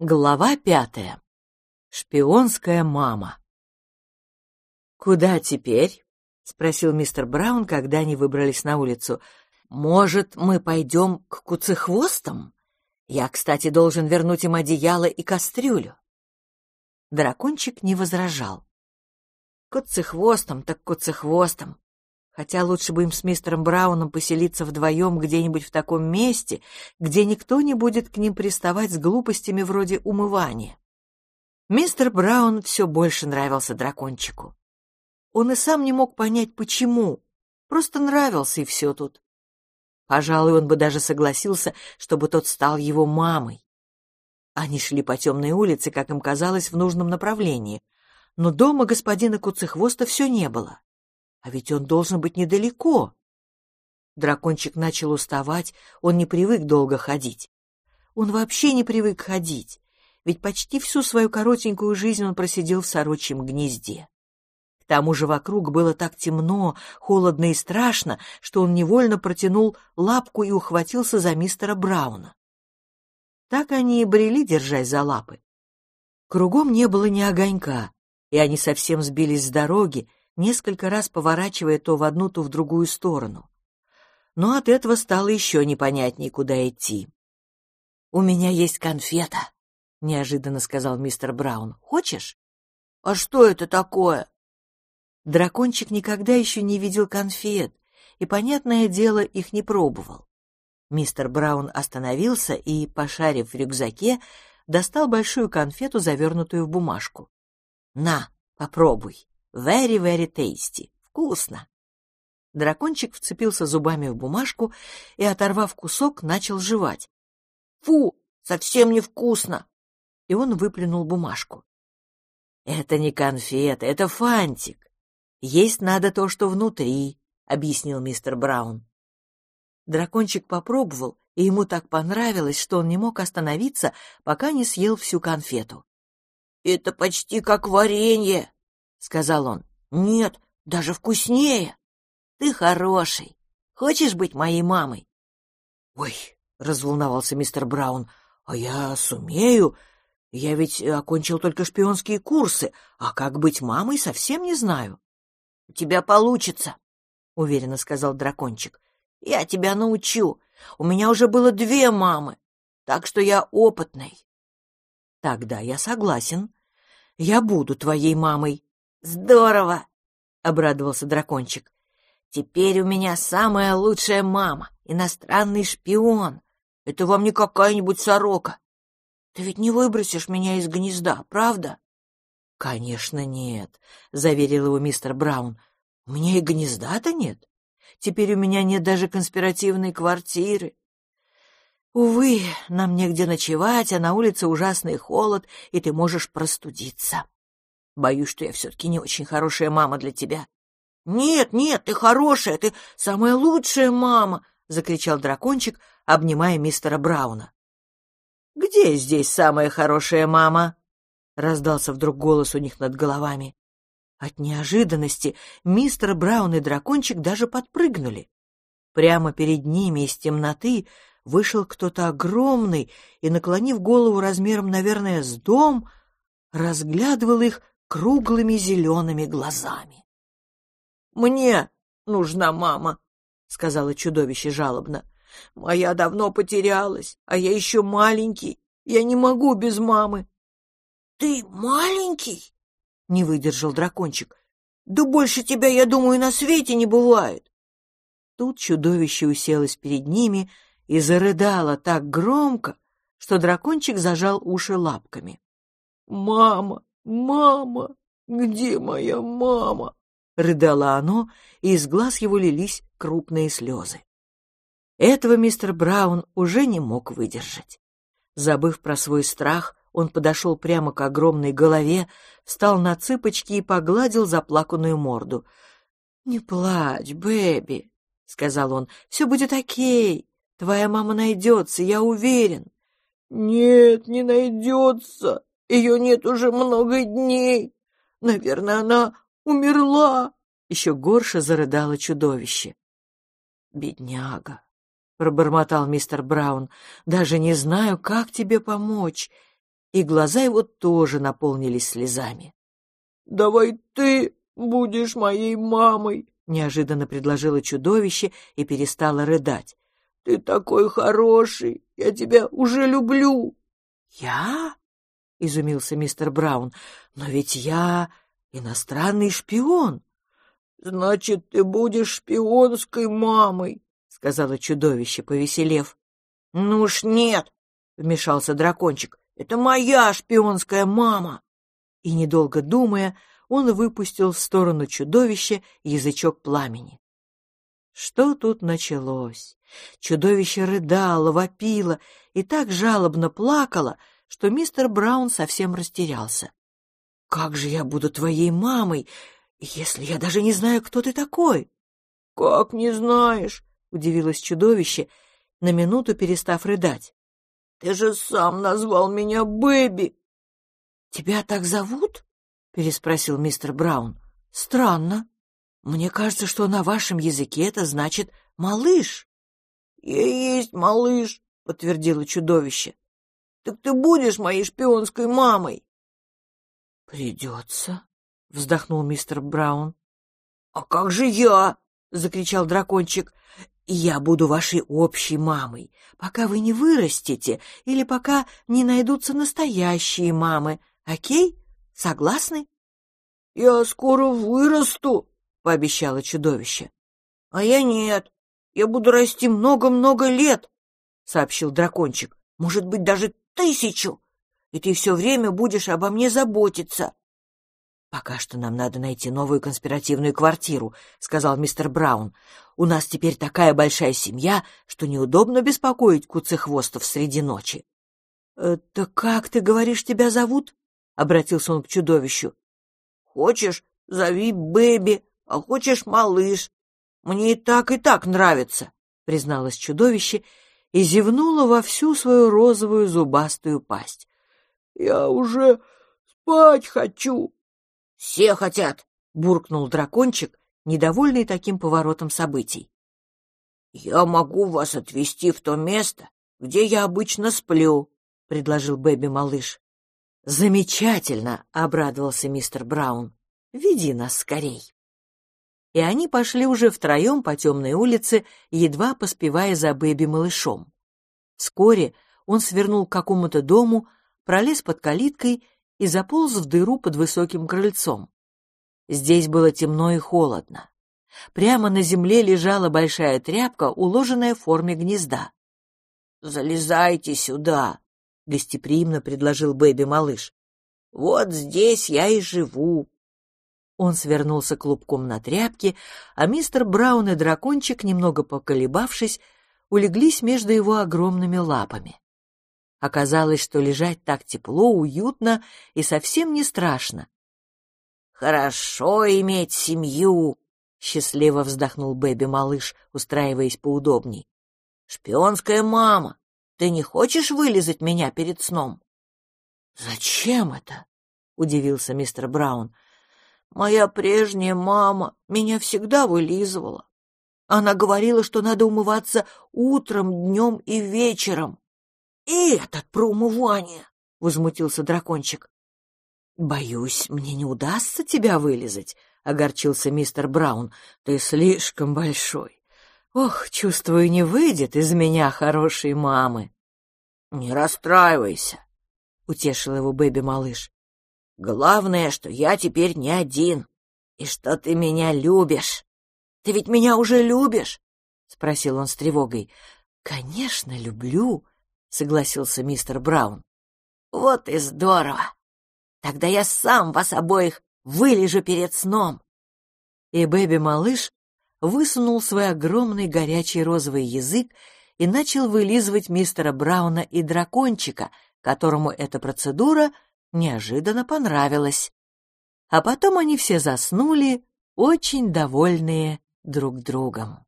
Глава пятая. Шпионская мама. «Куда теперь?» — спросил мистер Браун, когда они выбрались на улицу. «Может, мы пойдем к куцехвостам? Я, кстати, должен вернуть им одеяло и кастрюлю». Дракончик не возражал. «Куцехвостом так куцехвостом. Хотя лучше бы им с мистером Брауном поселиться вдвоем где-нибудь в таком месте, где никто не будет к ним приставать с глупостями вроде умывания. Мистер Браун все больше нравился дракончику. Он и сам не мог понять, почему. Просто нравился, и все тут. Пожалуй, он бы даже согласился, чтобы тот стал его мамой. Они шли по темной улице, как им казалось, в нужном направлении. Но дома господина Куцехвоста все не было. А ведь он должен быть недалеко. Дракончик начал уставать, он не привык долго ходить. Он вообще не привык ходить, ведь почти всю свою коротенькую жизнь он просидел в сорочьем гнезде. К тому же вокруг было так темно, холодно и страшно, что он невольно протянул лапку и ухватился за мистера Брауна. Так они и брели, держась за лапы. Кругом не было ни огонька, и они совсем сбились с дороги, несколько раз поворачивая то в одну, то в другую сторону. Но от этого стало еще непонятнее, куда идти. «У меня есть конфета», — неожиданно сказал мистер Браун. «Хочешь?» «А что это такое?» Дракончик никогда еще не видел конфет, и, понятное дело, их не пробовал. Мистер Браун остановился и, пошарив в рюкзаке, достал большую конфету, завернутую в бумажку. «На, попробуй!» Very, very tasty. Вкусно. Дракончик вцепился зубами в бумажку и, оторвав кусок, начал жевать. Фу, совсем невкусно. И он выплюнул бумажку. Это не конфета, это фантик. Есть надо то, что внутри, объяснил мистер Браун. Дракончик попробовал, и ему так понравилось, что он не мог остановиться, пока не съел всю конфету. Это почти как варенье, — сказал он. «Нет, даже вкуснее. Ты хороший. Хочешь быть моей мамой?» «Ой», — разволновался мистер Браун, — «а я сумею. Я ведь окончил только шпионские курсы, а как быть мамой совсем не знаю». «У тебя получится», — уверенно сказал дракончик. «Я тебя научу. У меня уже было две мамы, так что я опытный». «Тогда я согласен. Я буду твоей мамой», Здорово, обрадовался дракончик. Теперь у меня самая лучшая мама, иностранный шпион. Это вам не какая-нибудь сорока. Ты ведь не выбросишь меня из гнезда, правда? Конечно, нет, заверил его мистер Браун. У меня и гнезда-то нет. Теперь у меня нет даже конспиративной квартиры. Увы, нам негде ночевать, а на улице ужасный холод, и ты можешь простудиться. Боюсь, что я все-таки не очень хорошая мама для тебя. — Нет, нет, ты хорошая, ты самая лучшая мама! — закричал дракончик, обнимая мистера Брауна. — Где здесь самая хорошая мама? — раздался вдруг голос у них над головами. От неожиданности мистер Браун и дракончик даже подпрыгнули. Прямо перед ними из темноты вышел кто-то огромный и, наклонив голову размером, наверное, с дом, разглядывал их круглыми зелеными глазами. «Мне нужна мама», — сказала чудовище жалобно. «Моя давно потерялась, а я еще маленький. Я не могу без мамы». «Ты маленький?» — не выдержал дракончик. «Да больше тебя, я думаю, на свете не бывает». Тут чудовище уселось перед ними и зарыдало так громко, что дракончик зажал уши лапками. «Мама! «Мама! Где моя мама?» — рыдало оно, и из глаз его лились крупные слезы. Этого мистер Браун уже не мог выдержать. Забыв про свой страх, он подошел прямо к огромной голове, встал на цыпочки и погладил заплаканную морду. «Не плачь, Бэби», — сказал он, — «все будет окей. Твоя мама найдется, я уверен». «Нет, не найдется», ее нет уже много дней. Наверное, она умерла. Еще горше зарыдало чудовище. Бедняга, пробормотал мистер Браун. Даже не знаю, как тебе помочь. и глаза его тоже наполнились слезами. «Давай ты будешь моей мамой», — неожиданно предложило чудовище и перестало рыдать. «Ты такой хороший, я тебя уже люблю». «Я?» — изумился мистер Браун. «Но ведь я иностранный шпион». «Значит, ты будешь шпионской мамой», — сказала чудовище, повеселев. «Ну уж нет», — вмешался дракончик, — «это моя шпионская мама». И, недолго думая, он выпустил в сторону чудовища язычок пламени. Что тут началось? Чудовище рыдало, вопило и так жалобно плакало, что мистер Браун совсем растерялся. «Как же я буду твоей мамой, если я даже не знаю, кто ты такой?» «Как не знаешь?» — удивилось чудовище, на минуту перестав рыдать. «Ты же сам назвал меня Бэби!» «Тебя так зовут?» — переспросил мистер Браун. «Странно. Мне кажется, что на вашем языке это значит «малыш». «Я есть малыш», — подтвердило чудовище. «Так ты будешь моей шпионской мамой?» «Придется», — вздохнул мистер Браун. «А как же я?» — закричал дракончик. «Я буду вашей общей мамой, пока вы не вырастете или пока не найдутся настоящие мамы. Окей? Согласны?» «Я скоро вырасту», — пообещало чудовище. «А я нет. Я буду расти много-много лет», — сообщил дракончик. «Может быть, даже тысячу. И ты все время будешь обо мне заботиться». «Пока что нам надо найти новую конспиративную квартиру», — сказал мистер Браун. «У нас теперь такая большая семья, что неудобно беспокоить куцехвостов среди ночи». «Это как, ты говоришь, тебя зовут?» — обратился он к чудовищу. «Хочешь, зови Бэби, а хочешь, малыш. Мне и так, и так нравится», — призналось чудовище и зевнуло во всю свою розовую зубастую пасть. «Я уже спать хочу», «Все хотят!» — буркнул дракончик, недовольный таким поворотом событий. «Я могу вас отвезти в то место, где я обычно сплю», — предложил Бэби-малыш. «Замечательно!» — обрадовался мистер Браун. «Веди нас скорей!» И они пошли уже втроем по темной улице, едва поспевая за Бэби-малышом. Вскоре он свернул к какому-то дому, пролез под калиткой и заполз в дыру под высоким крыльцом. Здесь было темно и холодно. Прямо на земле лежала большая тряпка, уложенная в форме гнезда. «Залезайте сюда», — гостеприимно предложил Бэби-малыш. «Вот здесь я и живу». Он свернулся клубком на тряпке, а мистер Браун и дракончик, немного поколебавшись, улеглись между его огромными лапами. Оказалось, что лежать так тепло, уютно и совсем не страшно. «Хорошо иметь семью!» — счастливо вздохнул Бэби-малыш, устраиваясь поудобней. «Шпионская мама, ты не хочешь вылезать меня перед сном?» «Зачем это?» — удивился мистер Браун. «Моя прежняя мама меня всегда вылизывала. Она говорила, что надо умываться утром, днем и вечером. «И этот про умывание!» — возмутился дракончик. «Боюсь, мне не удастся тебя вылезать», — огорчился мистер Браун. «Ты слишком большой. Ох, чувствую, не выйдет из меня хорошей мамы». «Не расстраивайся», — утешил его Бэби-малыш. «Главное, что я теперь не один, и что ты меня любишь. Ты ведь меня уже любишь?» — спросил он с тревогой. «Конечно, люблю», — согласился мистер Браун. «Вот и здорово! Тогда я сам вас обоих вылежу перед сном!» И Бэби-малыш высунул свой огромный горячий розовый язык и начал вылизывать мистера Брауна и дракончика, которому эта процедура неожиданно понравилась. А потом они все заснули, очень довольные друг другом.